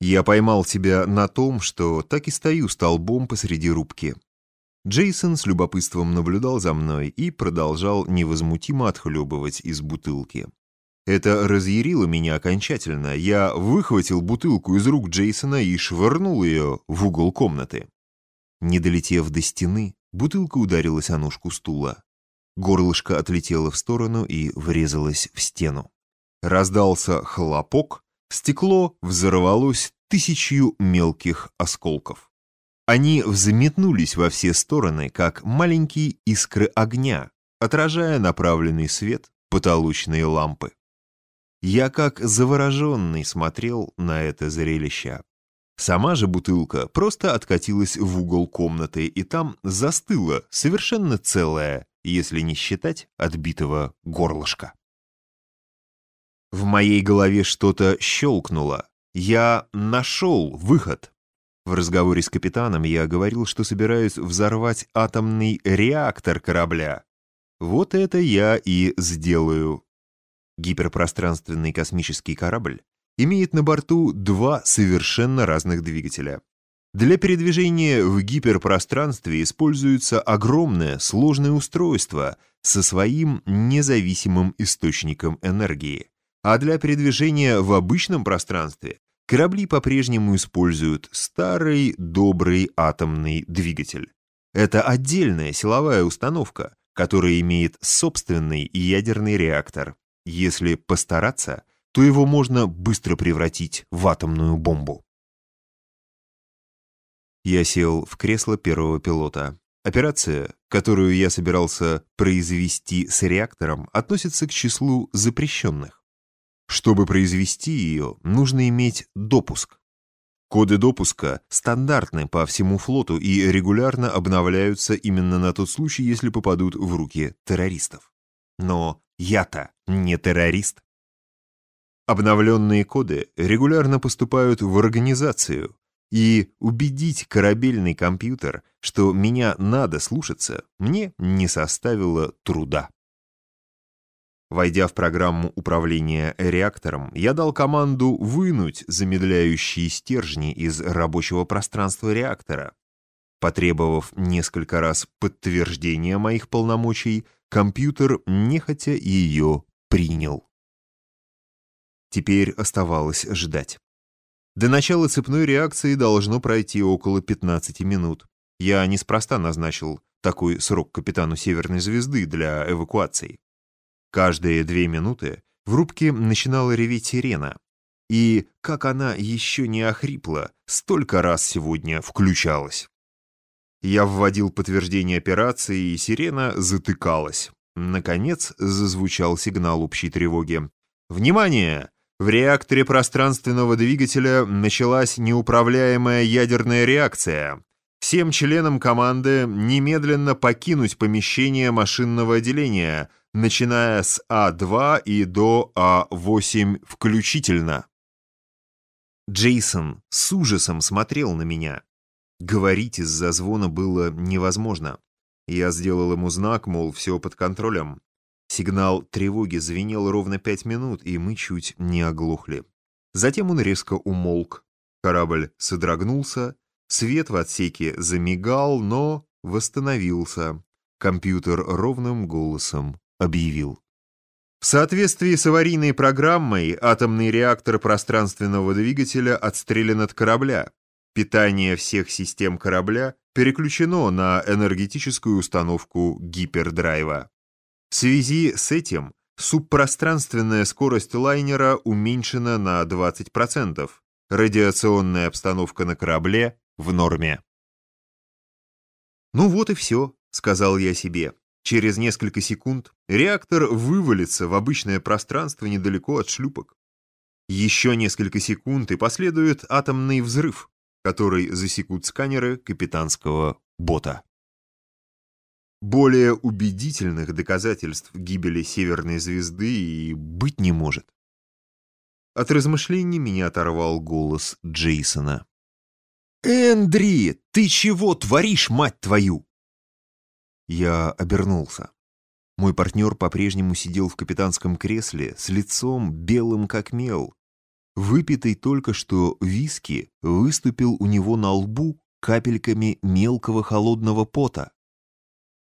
Я поймал себя на том, что так и стою столбом посреди рубки. Джейсон с любопытством наблюдал за мной и продолжал невозмутимо отхлебывать из бутылки. Это разъярило меня окончательно. Я выхватил бутылку из рук Джейсона и швырнул ее в угол комнаты. Не долетев до стены, бутылка ударилась о ножку стула. Горлышко отлетело в сторону и врезалось в стену. Раздался хлопок, стекло взорвалось тысячью мелких осколков. Они взметнулись во все стороны, как маленькие искры огня, отражая направленный свет потолочные лампы. Я как завороженный смотрел на это зрелище. Сама же бутылка просто откатилась в угол комнаты и там застыла, совершенно целая, если не считать отбитого горлышка. В моей голове что-то щелкнуло. Я нашел выход. В разговоре с капитаном я говорил, что собираюсь взорвать атомный реактор корабля. Вот это я и сделаю. Гиперпространственный космический корабль имеет на борту два совершенно разных двигателя. Для передвижения в гиперпространстве используется огромное сложное устройство со своим независимым источником энергии. А для передвижения в обычном пространстве корабли по-прежнему используют старый добрый атомный двигатель. Это отдельная силовая установка, которая имеет собственный ядерный реактор. Если постараться, то его можно быстро превратить в атомную бомбу. Я сел в кресло первого пилота. Операция, которую я собирался произвести с реактором, относится к числу запрещенных. Чтобы произвести ее, нужно иметь допуск. Коды допуска стандартны по всему флоту и регулярно обновляются именно на тот случай, если попадут в руки террористов. Но я-то не террорист. Обновленные коды регулярно поступают в организацию, и убедить корабельный компьютер, что меня надо слушаться, мне не составило труда. Войдя в программу управления реактором, я дал команду вынуть замедляющие стержни из рабочего пространства реактора. Потребовав несколько раз подтверждения моих полномочий, компьютер нехотя ее принял. Теперь оставалось ждать. До начала цепной реакции должно пройти около 15 минут. Я неспроста назначил такой срок капитану Северной Звезды для эвакуации. Каждые две минуты в рубке начинала реветь сирена. И, как она еще не охрипла, столько раз сегодня включалась. Я вводил подтверждение операции, и сирена затыкалась. Наконец зазвучал сигнал общей тревоги. «Внимание! В реакторе пространственного двигателя началась неуправляемая ядерная реакция. Всем членам команды немедленно покинуть помещение машинного отделения, начиная с А2 и до А8 включительно. Джейсон с ужасом смотрел на меня. Говорить из-за звона было невозможно. Я сделал ему знак, мол, все под контролем. Сигнал тревоги звенел ровно пять минут, и мы чуть не оглохли. Затем он резко умолк. Корабль содрогнулся, свет в отсеке замигал, но восстановился. Компьютер ровным голосом объявил. В соответствии с аварийной программой, атомный реактор пространственного двигателя отстрелян от корабля. Питание всех систем корабля переключено на энергетическую установку гипердрайва. В связи с этим субпространственная скорость лайнера уменьшена на 20%. Радиационная обстановка на корабле в норме. «Ну вот и все», — сказал я себе. Через несколько секунд реактор вывалится в обычное пространство недалеко от шлюпок. Еще несколько секунд и последует атомный взрыв, который засекут сканеры капитанского бота. Более убедительных доказательств гибели Северной Звезды и быть не может. От размышлений меня оторвал голос Джейсона. «Эндри, ты чего творишь, мать твою?» Я обернулся. Мой партнер по-прежнему сидел в капитанском кресле с лицом белым как мел. Выпитый только что виски выступил у него на лбу капельками мелкого холодного пота.